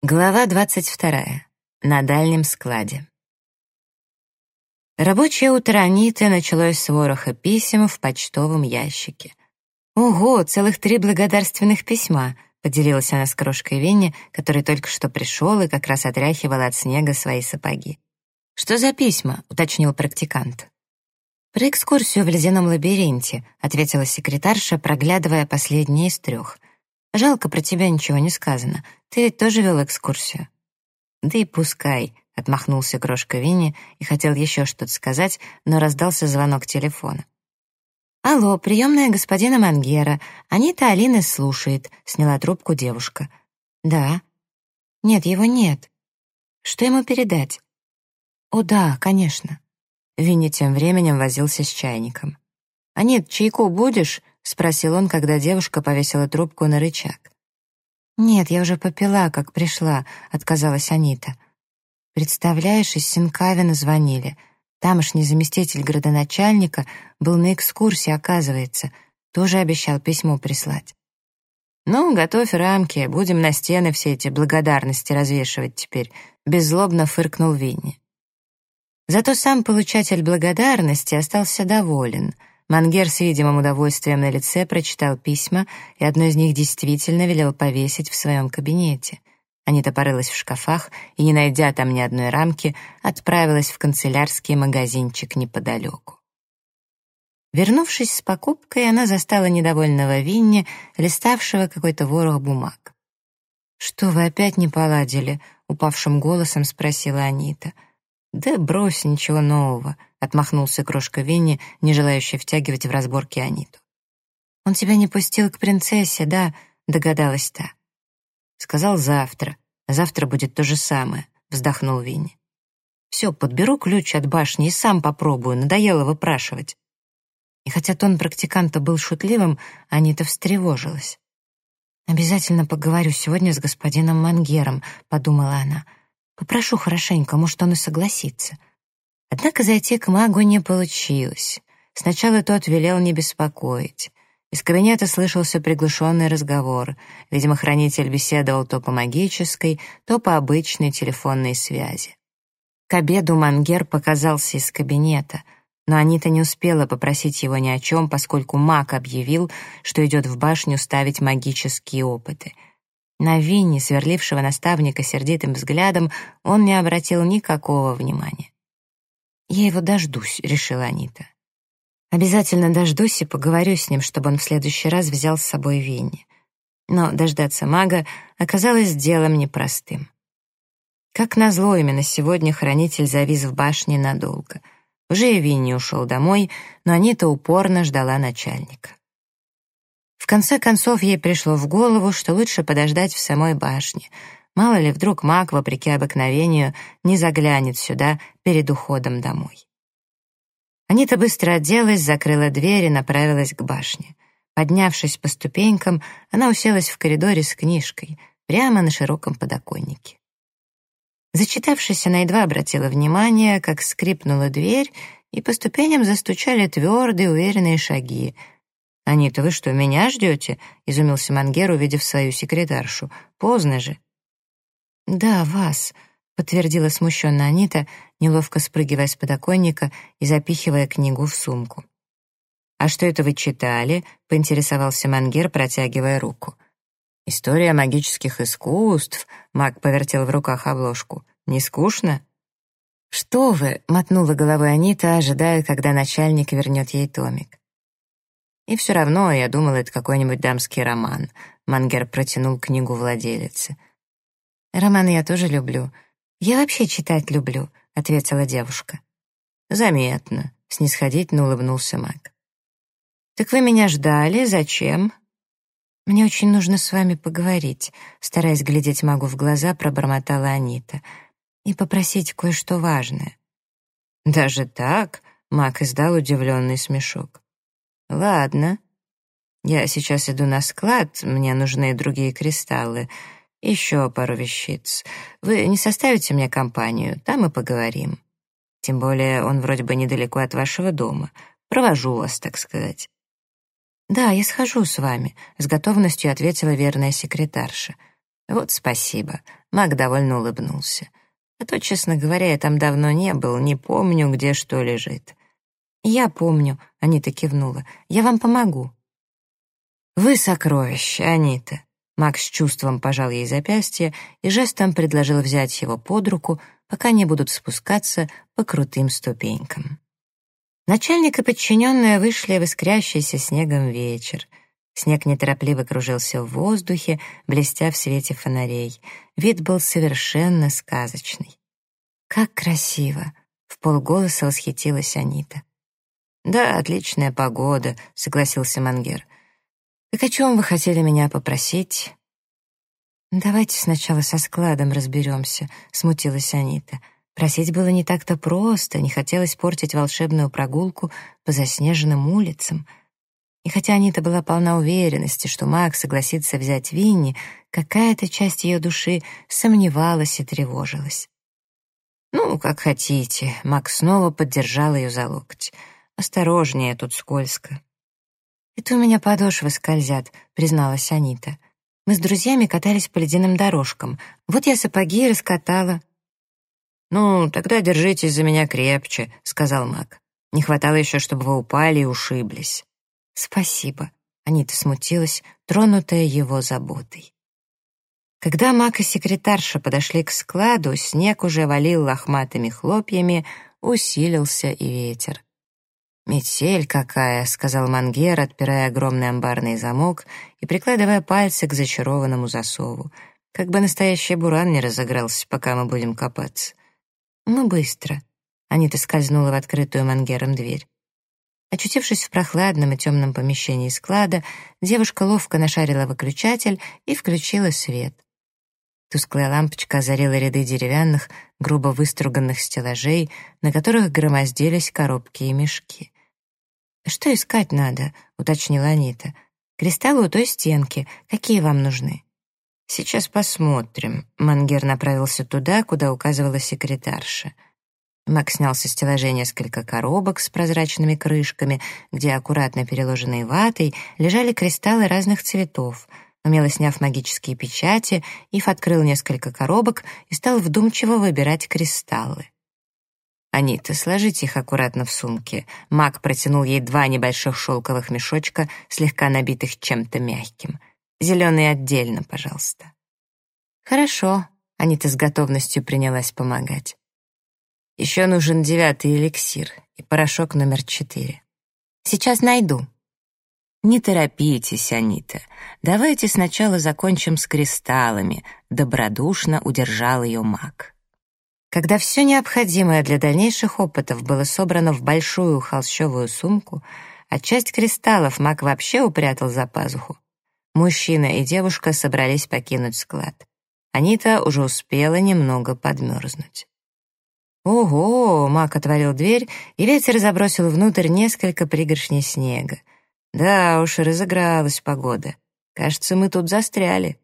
Глава 22. На дальнем складе. Рабочее утро Аниты началось с вороха писем в почтовом ящике. «Ого, целых три благодарственных письма!» — поделилась она с крошкой Винни, который только что пришел и как раз отряхивал от снега свои сапоги. «Что за письма?» — уточнил практикант. «Про экскурсию в ледяном лабиринте», — ответила секретарша, проглядывая последние из трех — Жалко, про тебя ничего не сказано. Ты ведь тоже вел экскурсию». «Да и пускай», — отмахнулся крошка Винни и хотел еще что-то сказать, но раздался звонок телефона. «Алло, приемная господина Мангера. Анита Алины слушает», — сняла трубку девушка. «Да». «Нет, его нет. Что ему передать?» «О, да, конечно». Винни тем временем возился с чайником. «Анит, чайку будешь?» — спросил он, когда девушка повесила трубку на рычаг. «Нет, я уже попила, как пришла», — отказалась Анита. «Представляешь, из Синкавина звонили. Тамошний заместитель градоначальника был на экскурсии, оказывается. Тоже обещал письмо прислать». «Ну, готовь рамки, будем на стены все эти благодарности развешивать теперь», — беззлобно фыркнул Винни. Зато сам получатель благодарности остался доволен — Мангер с видимым удовольствием на лице прочитал письма, и одно из них действительно велел повесить в своем кабинете. Анита порылась в шкафах и, не найдя там ни одной рамки, отправилась в канцелярский магазинчик неподалеку. Вернувшись с покупкой, она застала недовольного Винни, листавшего какой-то ворох бумаг. «Что вы опять не поладили?» — упавшим голосом спросила Анита. «Да брось, ничего нового», — отмахнулся крошка Винни, не желающий втягивать в разборки Аниту. «Он тебя не пустил к принцессе, да?» — догадалась та. «Сказал завтра. Завтра будет то же самое», — вздохнул Винни. «Все, подберу ключ от башни и сам попробую, надоело выпрашивать». И хотя тон практиканта был шутливым, Анита встревожилась. «Обязательно поговорю сегодня с господином Мангером», — подумала она. «Попрошу хорошенько, может, он и согласится». Однако зайти к магу не получилось. Сначала тот велел не беспокоить. Из кабинета слышался приглушенный разговор. Видимо, хранитель беседовал то по магической, то по обычной телефонной связи. К обеду Мангер показался из кабинета, но Анита не успела попросить его ни о чем, поскольку маг объявил, что идет в башню ставить магические опыты. На Винни, сверлившего наставника сердитым взглядом, он не обратил никакого внимания. «Я его дождусь», — решила Анита. «Обязательно дождусь и поговорю с ним, чтобы он в следующий раз взял с собой Винни». Но дождаться мага оказалось делом непростым. Как назло, именно сегодня хранитель завис в башне надолго. Уже и Винни ушел домой, но Анита упорно ждала начальника. В конце концов, ей пришло в голову, что лучше подождать в самой башне — Мало ли, вдруг маг, вопреки обыкновению, не заглянет сюда перед уходом домой. Анита быстро оделась, закрыла дверь и направилась к башне. Поднявшись по ступенькам, она уселась в коридоре с книжкой, прямо на широком подоконнике. Зачитавшись, она едва обратила внимание, как скрипнула дверь, и по ступеням застучали твердые, уверенные шаги. «Анита, вы что, меня ждете?» — изумился Мангер, увидев свою секретаршу. «Поздно же». «Да, вас», — подтвердила смущенно Анита, неловко спрыгивая с подоконника и запихивая книгу в сумку. «А что это вы читали?» — поинтересовался Мангер, протягивая руку. «История магических искусств», — маг повертел в руках обложку. «Не скучно?» «Что вы?» — мотнула головой Анита, ожидая, когда начальник вернет ей томик. «И все равно, я думала, это какой-нибудь дамский роман», — Мангер протянул книгу владелице. «Романы я тоже люблю. Я вообще читать люблю», — ответила девушка. «Заметно», — снисходительно улыбнулся Мак. «Так вы меня ждали? Зачем?» «Мне очень нужно с вами поговорить», — стараясь глядеть магу в глаза, пробормотала Анита. «И попросить кое-что важное». «Даже так?» — маг издал удивленный смешок. «Ладно. Я сейчас иду на склад, мне нужны другие кристаллы. Еще пару вещиц. Вы не составите мне компанию, там и поговорим. Тем более он вроде бы недалеко от вашего дома. Провожу вас, так сказать». «Да, я схожу с вами», — с готовностью ответила верная секретарша. Вот спасибо. Мак довольно улыбнулся. А то, честно говоря, я там давно не был, не помню, где что лежит. «Я помню», — Анита кивнула. «Я вам помогу». «Вы сокровище, Анита». Макс с чувством пожал ей запястье и жестом предложил взять его под руку, пока не будут спускаться по крутым ступенькам. Начальник и подчиненная вышли в искрящийся снегом вечер. Снег неторопливо кружился в воздухе, блестя в свете фонарей. Вид был совершенно сказочный. «Как красиво!» — в полголоса восхитилась Анита. «Да, отличная погода», — согласился Мангер. «Так о чем вы хотели меня попросить?» «Давайте сначала со складом разберемся», — смутилась Анита. Просить было не так-то просто, не хотелось портить волшебную прогулку по заснеженным улицам — и хотя Анита была полна уверенности, что Макс согласится взять Винни, какая-то часть ее души сомневалась и тревожилась. «Ну, как хотите», — Макс снова поддержал ее за локоть. «Осторожнее, тут скользко». «Это у меня подошвы скользят», — призналась Анита. «Мы с друзьями катались по ледяным дорожкам. Вот я сапоги раскатала». «Ну, тогда держитесь за меня крепче», — сказал Мак. «Не хватало еще, чтобы вы упали и ушиблись». «Спасибо», — Анита смутилась, тронутая его заботой. Когда Мак и секретарша подошли к складу, снег уже валил лохматыми хлопьями, усилился и ветер. «Метель какая!» — сказал Мангер, отпирая огромный амбарный замок и прикладывая пальцы к зачарованному засову. «Как бы настоящий буран не разыгрался, пока мы будем копаться». «Ну, быстро». Анита скользнула в открытую Мангером дверь. Очутившись в прохладном и темном помещении склада, девушка ловко нашарила выключатель и включила свет. Тусклая лампочка озарила ряды деревянных, грубо выструганных стеллажей, на которых громоздились коробки и мешки. «Что искать надо?» — уточнила Анита. «Кристаллы у той стенки. Какие вам нужны?» «Сейчас посмотрим». Мангер направился туда, куда указывала секретарша — Мак снял со стеллажей несколько коробок с прозрачными крышками, где, аккуратно переложенные ватой, лежали кристаллы разных цветов. Умело сняв магические печати, Ив открыл несколько коробок и стал вдумчиво выбирать кристаллы. «Анита, сложите их аккуратно в сумке». Мак протянул ей два небольших шелковых мешочка, слегка набитых чем-то мягким. «Зеленый отдельно, пожалуйста». «Хорошо», — Анита с готовностью принялась помогать. Еще нужен девятый эликсир и порошок номер четыре. Сейчас найду. Не торопитесь, Анита. Давайте сначала закончим с кристаллами. Добродушно удержал ее маг. Когда все необходимое для дальнейших опытов было собрано в большую холщовую сумку, а часть кристаллов маг вообще упрятал за пазуху, мужчина и девушка собрались покинуть склад. Анита уже успела немного подмерзнуть. «Ого!» — Мак отворил дверь, и ветер забросил внутрь несколько пригоршней снега. «Да уж, разыгралась погода. Кажется, мы тут застряли».